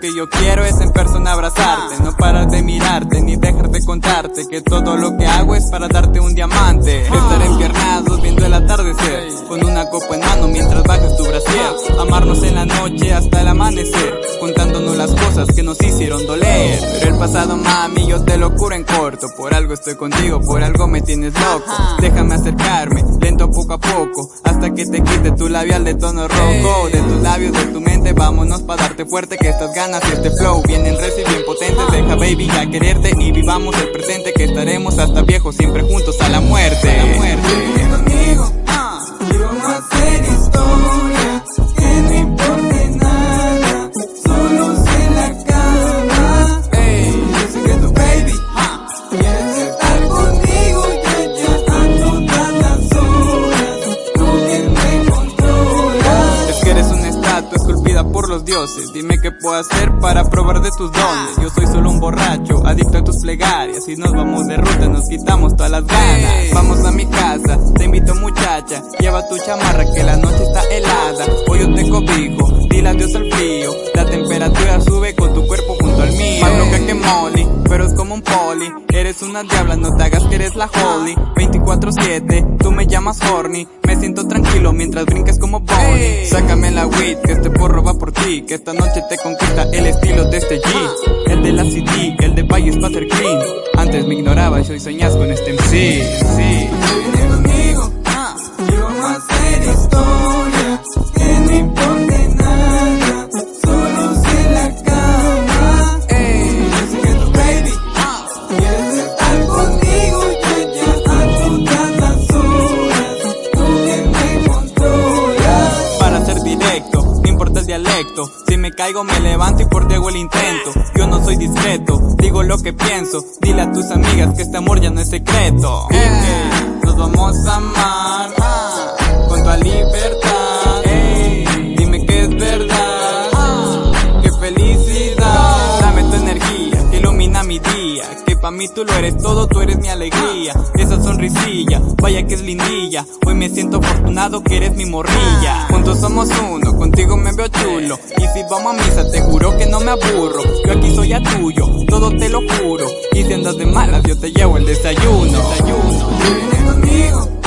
que yo quiero es en persona abrazarte, no parar de mirarte ni dejar de contarte que todo lo que hago es para darte un diamante. Estar empiernados viendo el atardecer, con una copa en mano mientras bajas tu brasier. Amarnos en la noche hasta el amanecer, contándonos las cosas que nos hicieron doler. Pero el pasado, mami, yo te lo curo en corto. Por algo estoy contigo, por algo me tienes loco. Déjame acercarme, lento poco a poco, que te quite tu labial de tono rojo. De tus labios, de tu mente, vámonos para darte fuerte que estas ganas y este flow vienen reci bien potentes. Deja baby a quererte y vivamos el presente que estaremos hasta viejos siempre juntos a la muerte. A la muerte. Dioses. Dime qué puedo hacer para probar de tus dones. Yo soy solo un borracho, adicto a tus plegarias. Y nos vamos de ruta, nos quitamos todas las ganas. Vamos a mi casa, te invito muchacha. Lleva tu chamarra que la noche está helada. Hoy yo te cobijo, dile adiós al frío. La temperatura sube con tu cuerpo junto al mío. Más loca que Molly, pero es como un poli. Eres una diabla, no te hagas que eres la Holly. 24-7, tú me llamas horny. Me siento tranquilo mientras brinques como Bonnie. Sácame la weed, que este porro va por ti. Que esta noche te conquista el estilo de este G. El de la CD, el de Valles para ser clean. Antes me ignorabas y hoy soñas con este MC. Sí. Si me caigo, me levanto y por Diego el intento. Yo no soy discreto, digo lo que pienso. Dile a tus amigas que este amor ya no es secreto. Que nos vamos a amar ah, con tu libertad. Ey, dime que es verdad. ah, qué felicidad. Dame tu energía que ilumina mi día. Que pa' mí tú lo eres todo, tú eres mi alegría. Esa sonrisilla, vaya que es lindilla. Hoy me siento afortunado que eres mi morrilla. Juntos somos uno, contigo me veo chulo. Y si vamos a misa, te juro que no me aburro. Yo aquí soy a tuyo, todo te lo juro. Y si andas de malas, yo te llevo el desayuno. desayuno.